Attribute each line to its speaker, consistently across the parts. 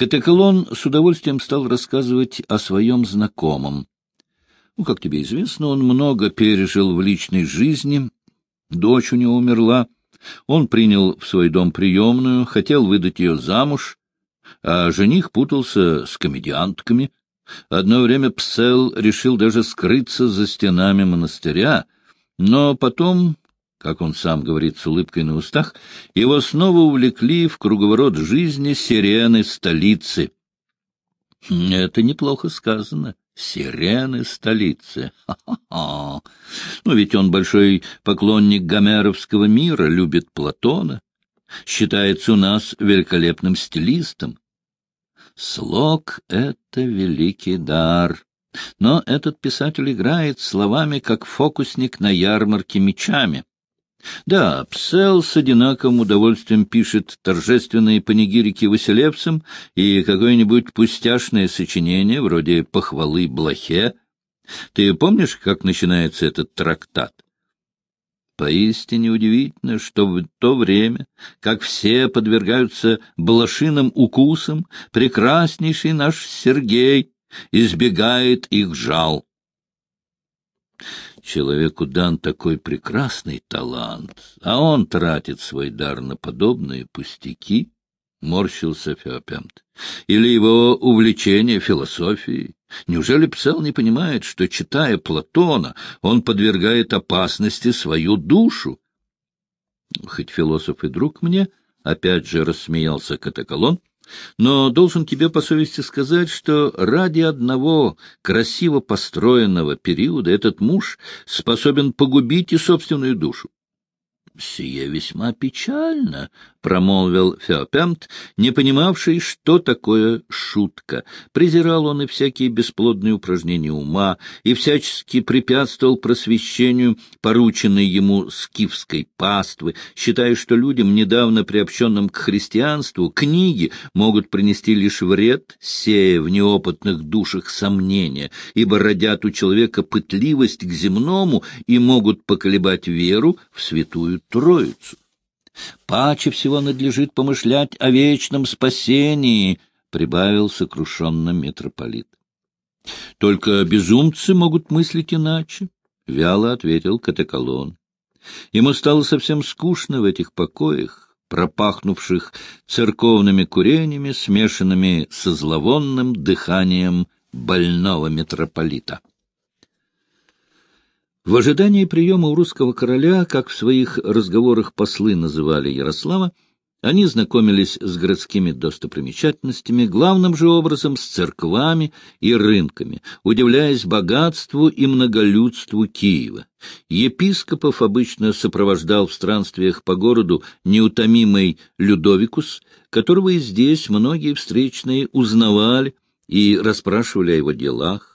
Speaker 1: Катеколон с удовольствием стал рассказывать о своем знакомом. Ну, как тебе известно, он много пережил в личной жизни. Дочь у него умерла. Он принял в свой дом приемную, хотел выдать ее замуж, а жених путался с комедиантками. Одно время Псел решил даже скрыться за стенами монастыря, но потом как он сам говорит с улыбкой на устах, его снова увлекли в круговорот жизни сирены столицы. Это неплохо сказано. Сирены столицы. Ха-ха-ха. Ну, ведь он большой поклонник гомеровского мира, любит Платона, считается у нас великолепным стилистом. Слог — это великий дар. Но этот писатель играет словами, как фокусник на ярмарке мечами. Да, Псел с одинаковым удовольствием пишет торжественные панигирики Василевцам и какое-нибудь пустяшное сочинение, вроде «Похвалы Блохе». Ты помнишь, как начинается этот трактат? Поистине удивительно, что в то время, как все подвергаются блошиным укусам, прекраснейший наш Сергей избегает их жал. Человеку дан такой прекрасный талант, а он тратит свой дар на подобные пустяки, — морщился Феопемт. Или его увлечение философией. Неужели Псел не понимает, что, читая Платона, он подвергает опасности свою душу? Хоть философ и друг мне, — опять же рассмеялся Катаколон, — но должен тебе по совести сказать, что ради одного красиво построенного периода этот муж способен погубить и собственную душу. «Сие весьма печально», — промолвил Феопемт, не понимавший, что такое шутка. Презирал он и всякие бесплодные упражнения ума, и всячески препятствовал просвещению порученной ему скифской паствы, считая, что людям, недавно приобщенным к христианству, книги могут принести лишь вред, сея в неопытных душах сомнения, ибо родят у человека пытливость к земному и могут поколебать веру в святую Троицу. Паче всего надлежит помышлять о вечном спасении, — прибавил сокрушенно митрополит. — Только безумцы могут мыслить иначе, — вяло ответил Катеколон. Ему стало совсем скучно в этих покоях, пропахнувших церковными курениями, смешанными со зловонным дыханием больного митрополита. В ожидании приема у русского короля, как в своих разговорах послы называли Ярослава, они знакомились с городскими достопримечательностями, главным же образом с церквами и рынками, удивляясь богатству и многолюдству Киева. Епископов обычно сопровождал в странствиях по городу неутомимый Людовикус, которого и здесь многие встречные узнавали и расспрашивали о его делах.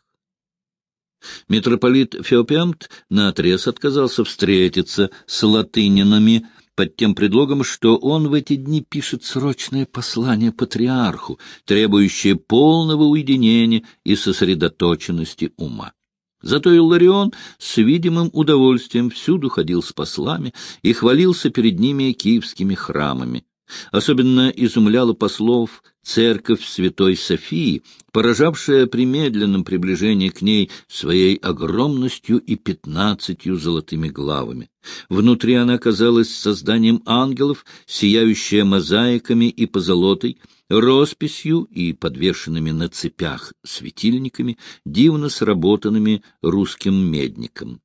Speaker 1: Митрополит Феопемт наотрез отказался встретиться с латынинами под тем предлогом, что он в эти дни пишет срочное послание патриарху, требующее полного уединения и сосредоточенности ума. Зато Илларион с видимым удовольствием всюду ходил с послами и хвалился перед ними киевскими храмами. Особенно изумляла послов церковь Святой Софии, поражавшая при медленном приближении к ней своей огромностью и пятнадцатью золотыми главами. Внутри она казалась созданием ангелов, сияющая мозаиками и позолотой, росписью и подвешенными на цепях светильниками, дивно сработанными русским медником.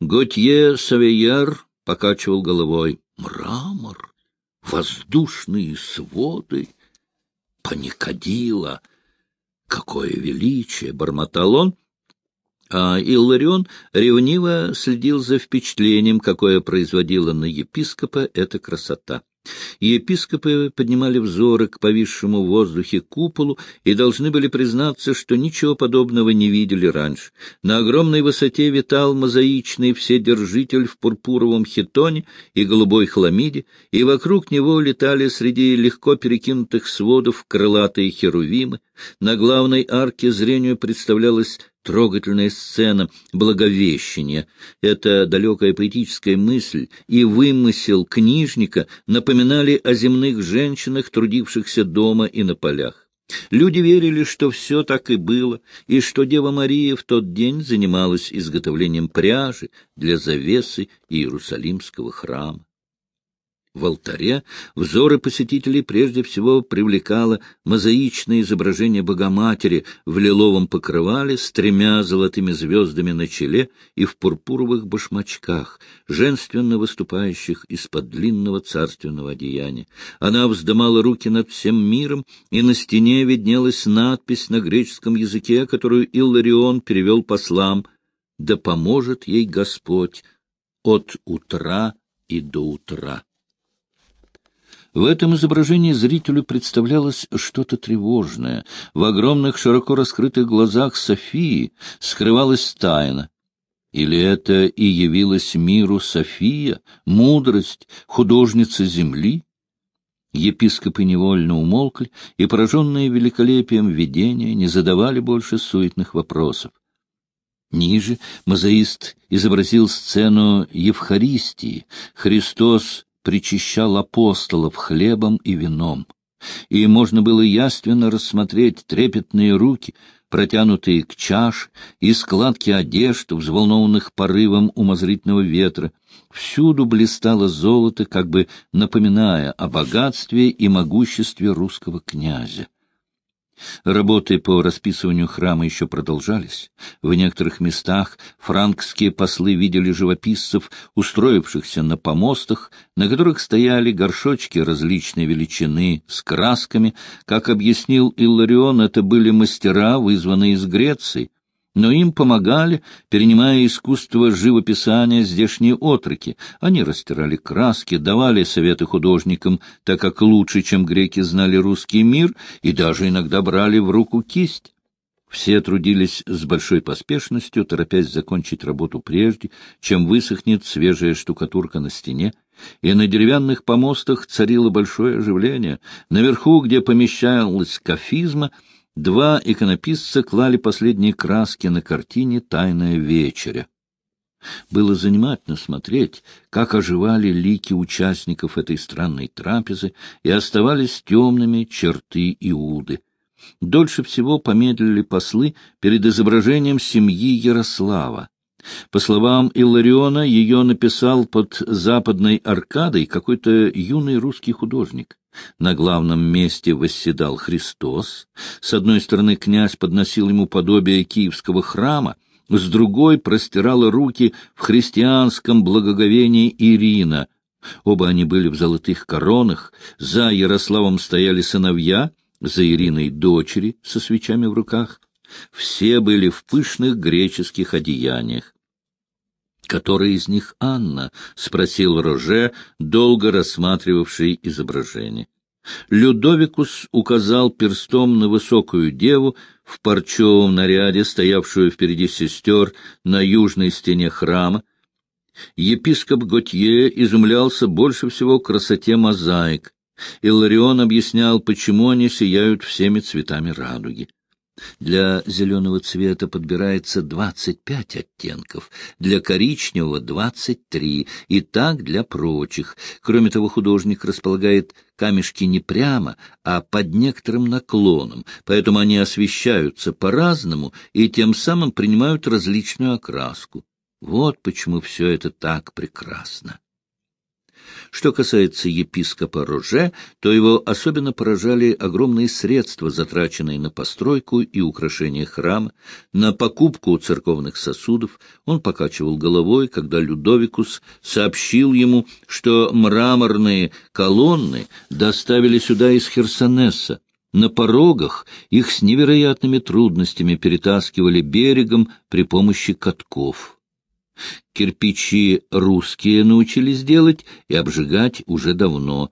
Speaker 1: Готье Савейер покачивал головой. «Мрамор! Воздушные своды!» паникодила! Какое величие! — бормотал он, а Илларион ревниво следил за впечатлением, какое производила на епископа эта красота. Епископы поднимали взоры к повисшему в воздухе куполу и должны были признаться, что ничего подобного не видели раньше. На огромной высоте витал мозаичный вседержитель в пурпуровом хитоне и голубой хламиде, и вокруг него летали среди легко перекинутых сводов крылатые херувимы. На главной арке зрению представлялась трогательная сцена Благовещения. Эта далекая поэтическая мысль и вымысел книжника напоминали о земных женщинах, трудившихся дома и на полях. Люди верили, что все так и было, и что Дева Мария в тот день занималась изготовлением пряжи для завесы Иерусалимского храма. В алтаре взоры посетителей прежде всего привлекало мозаичное изображение Богоматери в лиловом покрывале с тремя золотыми звездами на челе и в пурпуровых башмачках, женственно выступающих из-под длинного царственного одеяния. Она вздымала руки над всем миром, и на стене виднелась надпись на греческом языке, которую Илларион перевел послам «Да поможет ей Господь от утра и до утра». В этом изображении зрителю представлялось что-то тревожное. В огромных широко раскрытых глазах Софии скрывалась тайна. Или это и явилась миру София, мудрость, художница земли? Епископы невольно умолкли и, пораженные великолепием видения, не задавали больше суетных вопросов. Ниже мозаист изобразил сцену Евхаристии. Христос причащал апостолов хлебом и вином, и можно было яственно рассмотреть трепетные руки, протянутые к чаш, и складки одежд, взволнованных порывом умозрительного ветра. Всюду блистало золото, как бы напоминая о богатстве и могуществе русского князя. Работы по расписыванию храма еще продолжались. В некоторых местах франкские послы видели живописцев, устроившихся на помостах, на которых стояли горшочки различной величины с красками. Как объяснил Илларион, это были мастера, вызванные из Греции но им помогали, перенимая искусство живописания здешние отроки. Они растирали краски, давали советы художникам, так как лучше, чем греки, знали русский мир, и даже иногда брали в руку кисть. Все трудились с большой поспешностью, торопясь закончить работу прежде, чем высохнет свежая штукатурка на стене, и на деревянных помостах царило большое оживление. Наверху, где помещалась кафизма, два иконописца клали последние краски на картине «Тайная вечеря». Было занимательно смотреть, как оживали лики участников этой странной трапезы и оставались темными черты Иуды. Дольше всего помедлили послы перед изображением семьи Ярослава. По словам Иллариона, ее написал под западной аркадой какой-то юный русский художник. На главном месте восседал Христос. С одной стороны князь подносил ему подобие киевского храма, с другой простирала руки в христианском благоговении Ирина. Оба они были в золотых коронах, за Ярославом стояли сыновья, за Ириной дочери со свечами в руках. Все были в пышных греческих одеяниях. «Которая из них Анна?» — спросил Роже, долго рассматривавший изображение. Людовикус указал перстом на высокую деву в парчевом наряде, стоявшую впереди сестер на южной стене храма. Епископ Готье изумлялся больше всего красоте мозаик. Илларион объяснял, почему они сияют всеми цветами радуги. Для зеленого цвета подбирается двадцать пять оттенков, для коричневого — двадцать три, и так для прочих. Кроме того, художник располагает камешки не прямо, а под некоторым наклоном, поэтому они освещаются по-разному и тем самым принимают различную окраску. Вот почему все это так прекрасно. Что касается епископа Роже, то его особенно поражали огромные средства, затраченные на постройку и украшение храма, на покупку церковных сосудов. Он покачивал головой, когда Людовикус сообщил ему, что мраморные колонны доставили сюда из Херсонеса. На порогах их с невероятными трудностями перетаскивали берегом при помощи катков. Кирпичи русские научились делать и обжигать уже давно.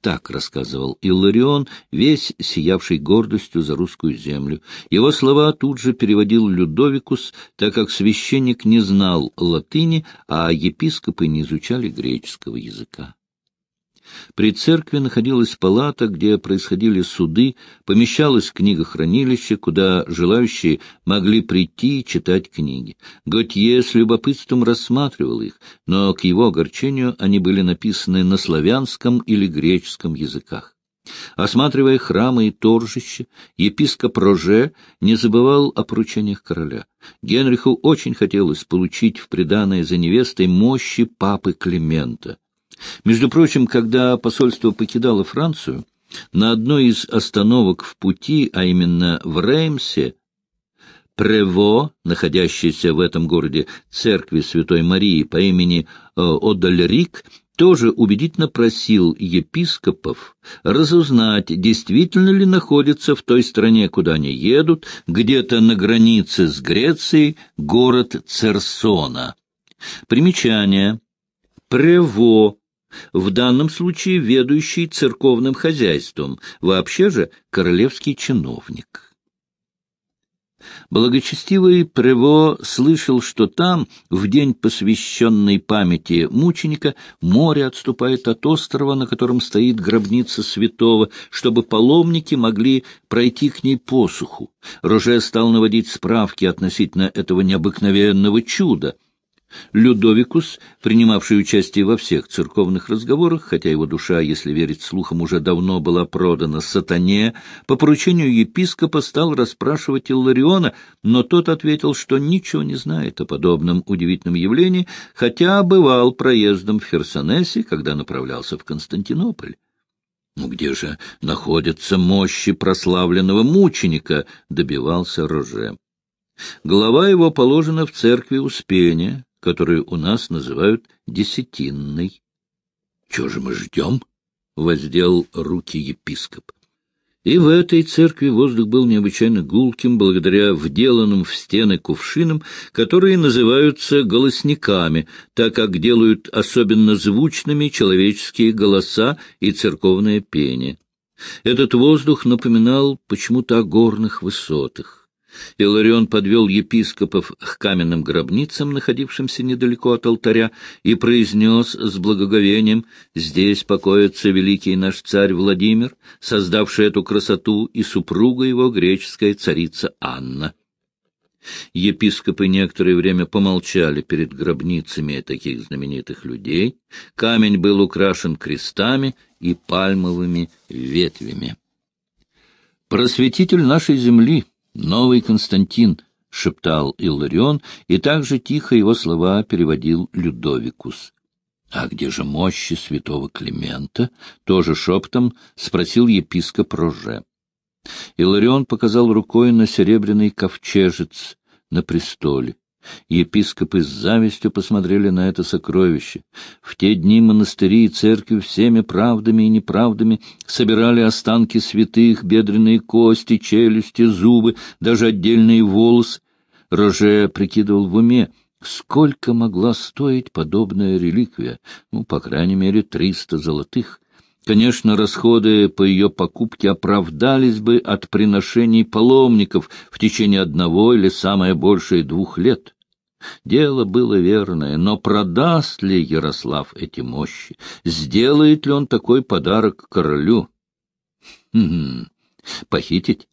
Speaker 1: Так рассказывал Илларион, весь сиявший гордостью за русскую землю. Его слова тут же переводил Людовикус, так как священник не знал латыни, а епископы не изучали греческого языка. При церкви находилась палата, где происходили суды, помещалось книгохранилище, куда желающие могли прийти и читать книги. Готье с любопытством рассматривал их, но к его огорчению они были написаны на славянском или греческом языках. Осматривая храмы и торжище, епископ Роже не забывал о поручениях короля. Генриху очень хотелось получить в приданое за невестой мощи папы Климента. Между прочим, когда посольство покидало Францию, на одной из остановок в пути, а именно в Реймсе, Прево, находящейся в этом городе церкви Святой Марии по имени э, Одальрик, тоже убедительно просил епископов разузнать, действительно ли находится в той стране, куда они едут, где-то на границе с Грецией, город Церсона. Примечание. Прево в данном случае ведущий церковным хозяйством, вообще же королевский чиновник. Благочестивый Прево слышал, что там, в день посвященной памяти мученика, море отступает от острова, на котором стоит гробница святого, чтобы паломники могли пройти к ней посуху. Роже стал наводить справки относительно этого необыкновенного чуда — Людовикус, принимавший участие во всех церковных разговорах, хотя его душа, если верить слухам, уже давно была продана сатане, по поручению епископа стал расспрашивать Иллариона, но тот ответил, что ничего не знает о подобном удивительном явлении, хотя бывал проездом в Херсонесе, когда направлялся в Константинополь. «Ну где же находятся мощи прославленного мученика?» — добивался Роже. Голова его положена в церкви Успения, которую у нас называют десятинной. — Чего же мы ждем? — воздел руки епископ. И в этой церкви воздух был необычайно гулким, благодаря вделанным в стены кувшинам, которые называются голосниками, так как делают особенно звучными человеческие голоса и церковное пение. Этот воздух напоминал почему-то о горных высотах. Иларион подвел епископов к каменным гробницам, находившимся недалеко от алтаря, и произнес с благоговением, «Здесь покоится великий наш царь Владимир, создавший эту красоту, и супруга его, греческая царица Анна». Епископы некоторое время помолчали перед гробницами таких знаменитых людей. Камень был украшен крестами и пальмовыми ветвями. «Просветитель нашей земли», «Новый Константин», — шептал Илларион, и также тихо его слова переводил Людовикус. «А где же мощи святого Климента?» — тоже шептом спросил епископ Роже. Иларион показал рукой на серебряный ковчежец на престоле. Епископы с завистью посмотрели на это сокровище. В те дни монастыри и церкви всеми правдами и неправдами собирали останки святых, бедренные кости, челюсти, зубы, даже отдельные волосы. Роже прикидывал в уме, сколько могла стоить подобная реликвия, ну, по крайней мере, триста золотых. Конечно, расходы по ее покупке оправдались бы от приношений паломников в течение одного или самое большее двух лет. Дело было верное, но продаст ли Ярослав эти мощи? Сделает ли он такой подарок королю? Хм, похитить?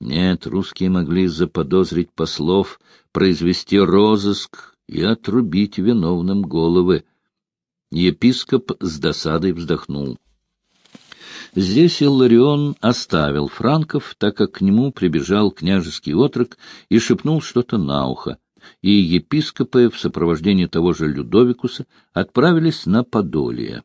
Speaker 1: Нет, русские могли заподозрить послов, произвести розыск и отрубить виновным головы. Епископ с досадой вздохнул. Здесь Илларион оставил франков, так как к нему прибежал княжеский отрок и шепнул что-то на ухо и епископы в сопровождении того же Людовикуса отправились на Подолье.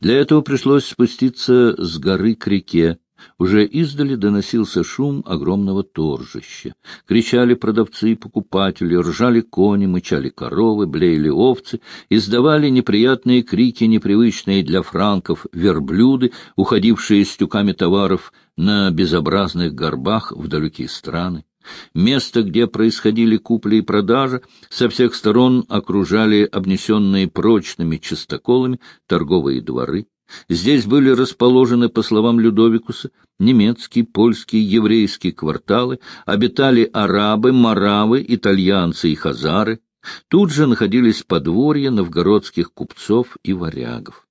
Speaker 1: Для этого пришлось спуститься с горы к реке. Уже издали доносился шум огромного торжища. Кричали продавцы и покупатели, ржали кони, мычали коровы, блеяли овцы, издавали неприятные крики, непривычные для франков верблюды, уходившие с тюками товаров на безобразных горбах в далекие страны. Место, где происходили купли и продажи, со всех сторон окружали обнесенные прочными чистоколами торговые дворы. Здесь были расположены, по словам Людовикуса, немецкие, польские, еврейские кварталы, обитали арабы, маравы, итальянцы и хазары. Тут же находились подворья новгородских купцов и варягов.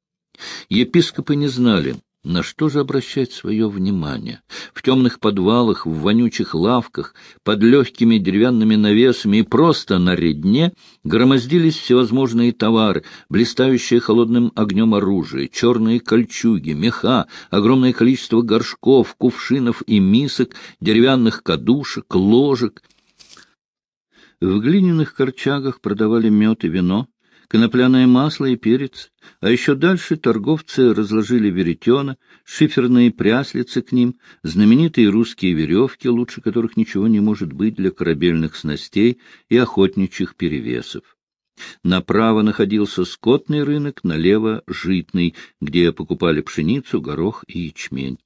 Speaker 1: Епископы не знали, на что же обращать свое внимание? В темных подвалах, в вонючих лавках, под легкими деревянными навесами и просто на редне громоздились всевозможные товары, блистающие холодным огнем оружие, черные кольчуги, меха, огромное количество горшков, кувшинов и мисок, деревянных кадушек, ложек. В глиняных корчагах продавали мед и вино, конопляное масло и перец, а еще дальше торговцы разложили веретена, шиферные пряслицы к ним, знаменитые русские веревки, лучше которых ничего не может быть для корабельных снастей и охотничьих перевесов. Направо находился скотный рынок, налево — житный, где покупали пшеницу, горох и ячмень.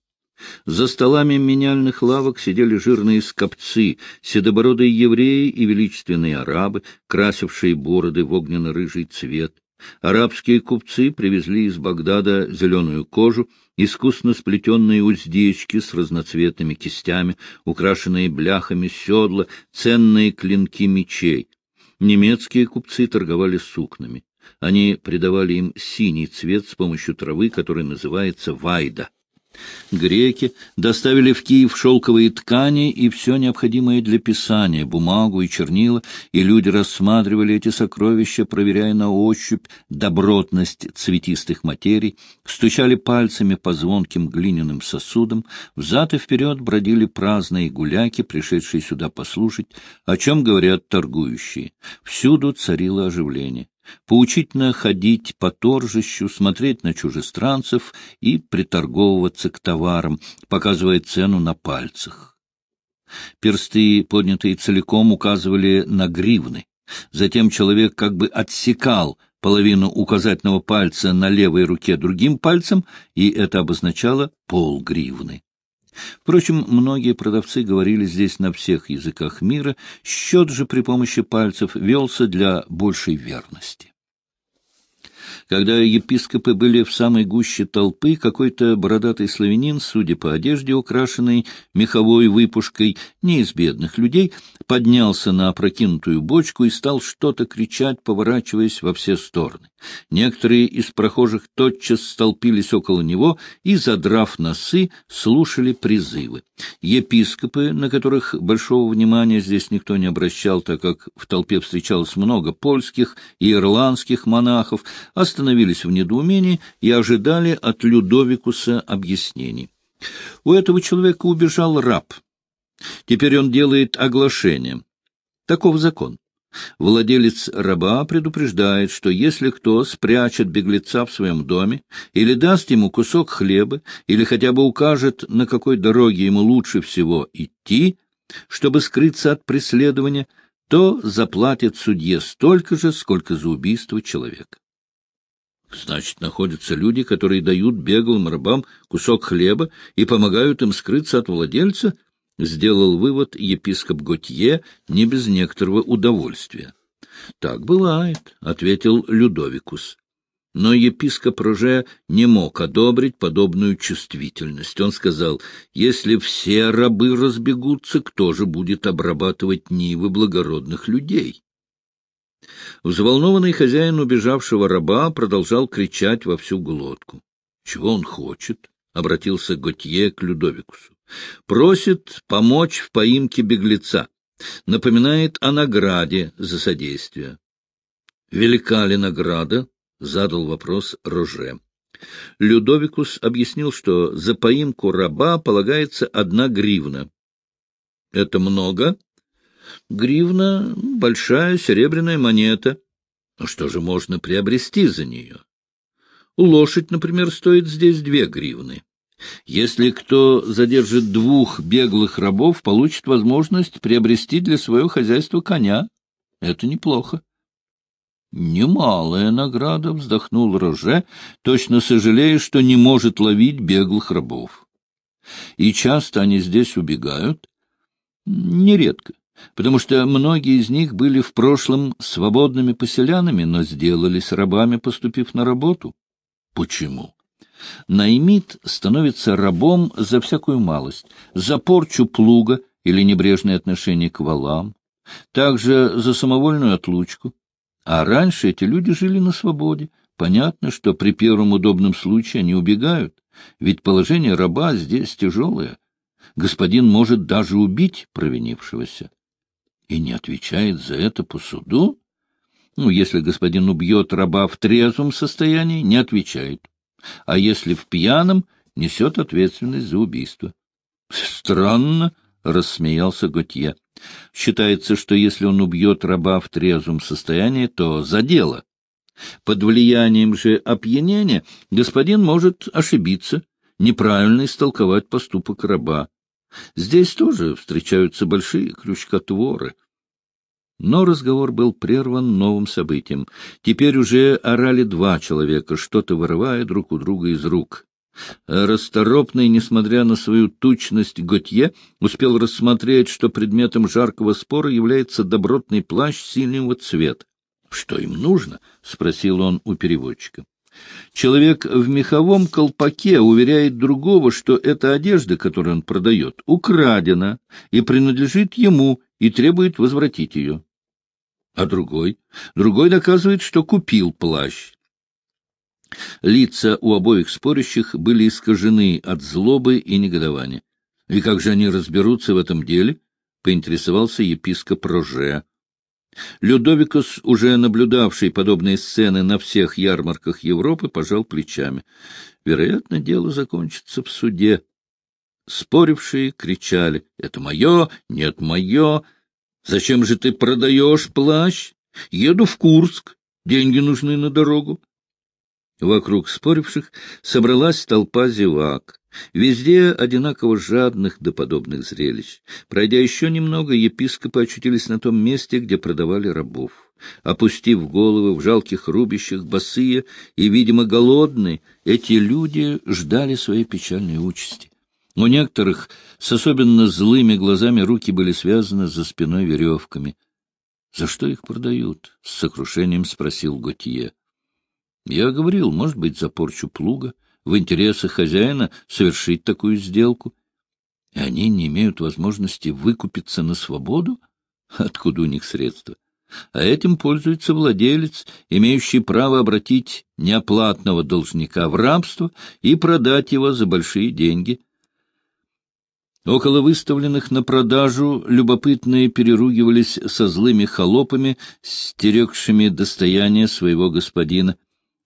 Speaker 1: За столами меняльных лавок сидели жирные скопцы, седобородые евреи и величественные арабы, красившие бороды в огненно-рыжий цвет. Арабские купцы привезли из Багдада зеленую кожу, искусно сплетенные уздечки с разноцветными кистями, украшенные бляхами седла, ценные клинки мечей. Немецкие купцы торговали сукнами. Они придавали им синий цвет с помощью травы, которая называется вайда. Греки доставили в Киев шелковые ткани и все необходимое для писания, бумагу и чернила, и люди рассматривали эти сокровища, проверяя на ощупь добротность цветистых материй, стучали пальцами по звонким глиняным сосудам, взад и вперед бродили праздные гуляки, пришедшие сюда послушать, о чем говорят торгующие. Всюду царило оживление поучительно ходить по торжищу, смотреть на чужестранцев и приторговываться к товарам, показывая цену на пальцах. Персты, поднятые целиком, указывали на гривны. Затем человек как бы отсекал половину указательного пальца на левой руке другим пальцем, и это обозначало полгривны. Впрочем, многие продавцы говорили здесь на всех языках мира, счет же при помощи пальцев велся для большей верности. Когда епископы были в самой гуще толпы, какой-то бородатый славянин, судя по одежде, украшенной меховой выпушкой, не из бедных людей, поднялся на опрокинутую бочку и стал что-то кричать, поворачиваясь во все стороны. Некоторые из прохожих тотчас столпились около него и, задрав носы, слушали призывы. Епископы, на которых большого внимания здесь никто не обращал, так как в толпе встречалось много польских и ирландских монахов, остановились в недоумении и ожидали от Людовикуса объяснений. У этого человека убежал раб. Теперь он делает оглашение. Таков закон. Владелец раба предупреждает, что если кто спрячет беглеца в своем доме или даст ему кусок хлеба, или хотя бы укажет, на какой дороге ему лучше всего идти, чтобы скрыться от преследования, то заплатит судье столько же, сколько за убийство человека. Значит, находятся люди, которые дают беглым рабам кусок хлеба и помогают им скрыться от владельца —— сделал вывод епископ Готье не без некоторого удовольствия. — Так бывает, — ответил Людовикус. Но епископ Роже не мог одобрить подобную чувствительность. Он сказал, если все рабы разбегутся, кто же будет обрабатывать нивы благородных людей? Взволнованный хозяин убежавшего раба продолжал кричать во всю глотку. — Чего он хочет? — обратился Готье к Людовикусу. Просит помочь в поимке беглеца. Напоминает о награде за содействие. «Велика ли награда?» — задал вопрос Роже. Людовикус объяснил, что за поимку раба полагается одна гривна. — Это много? — Гривна — большая серебряная монета. Ну что же можно приобрести за нее? Лошадь, например, стоит здесь две гривны. Если кто задержит двух беглых рабов, получит возможность приобрести для своего хозяйства коня. Это неплохо. Немалая награда, — вздохнул Роже, точно сожалея, что не может ловить беглых рабов. И часто они здесь убегают? Нередко, потому что многие из них были в прошлом свободными поселянами, но сделались рабами, поступив на работу. Почему? Наймит становится рабом за всякую малость, за порчу плуга или небрежное отношение к валам, также за самовольную отлучку. А раньше эти люди жили на свободе, Понятно, что при первом удобном случае они убегают, ведь положение раба здесь тяжелое. Господин может даже убить провинившегося. И не отвечает за это по суду? Ну, если господин убьет раба в трезвом состоянии, не отвечает. А если в пьяном, несет ответственность за убийство. — Странно, — рассмеялся Готье. — Считается, что если он убьет раба в трезвом состоянии, то за дело. Под влиянием же опьянения господин может ошибиться, неправильно истолковать поступок раба. Здесь тоже встречаются большие крючкотворы. Но разговор был прерван новым событием. Теперь уже орали два человека, что-то вырывая друг у друга из рук. Расторопный, несмотря на свою тучность, Готье успел рассмотреть, что предметом жаркого спора является добротный плащ синего цвета. — Что им нужно? — спросил он у переводчика. Человек в меховом колпаке уверяет другого, что эта одежда, которую он продает, украдена и принадлежит ему, и требует возвратить ее. А другой? Другой доказывает, что купил плащ. Лица у обоих спорящих были искажены от злобы и негодования. И как же они разберутся в этом деле? — поинтересовался епископ Роже. Людовикус, уже наблюдавший подобные сцены на всех ярмарках Европы, пожал плечами. Вероятно, дело закончится в суде. Спорившие кричали «Это мое! Нет, мое! Зачем же ты продаешь плащ? Еду в Курск, деньги нужны на дорогу». Вокруг споривших собралась толпа зевак. Везде одинаково жадных до подобных зрелищ. Пройдя еще немного, епископы очутились на том месте, где продавали рабов. Опустив головы в жалких рубищах, босые и, видимо, голодные, эти люди ждали своей печальной участи. У некоторых с особенно злыми глазами руки были связаны за спиной веревками. — За что их продают? — с сокрушением спросил Готье. — Я говорил, может быть, за порчу плуга в интересах хозяина совершить такую сделку, и они не имеют возможности выкупиться на свободу? Откуда у них средства? А этим пользуется владелец, имеющий право обратить неоплатного должника в рабство и продать его за большие деньги. Около выставленных на продажу любопытные переругивались со злыми холопами, стерегшими достояние своего господина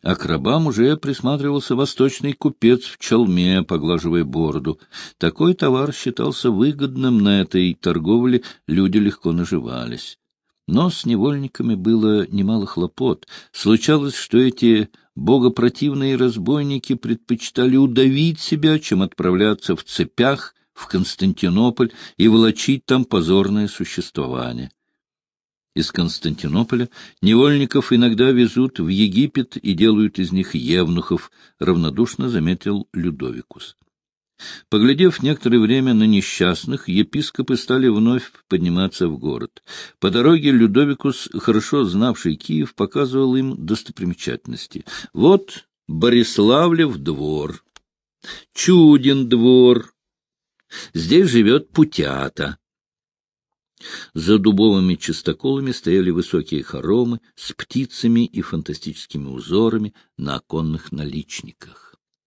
Speaker 1: а к рабам уже присматривался восточный купец в челме, поглаживая бороду. Такой товар считался выгодным на этой торговле, люди легко наживались. Но с невольниками было немало хлопот. Случалось, что эти богопротивные разбойники предпочитали удавить себя, чем отправляться в цепях в Константинополь и волочить там позорное существование. Из Константинополя невольников иногда везут в Египет и делают из них евнухов, равнодушно заметил Людовикус. Поглядев некоторое время на несчастных, епископы стали вновь подниматься в город. По дороге Людовикус, хорошо знавший Киев, показывал им достопримечательности. Вот Бориславлев двор, Чудин двор, здесь живет Путята. За дубовыми частоколами стояли высокие хоромы с птицами и фантастическими узорами на оконных наличниках.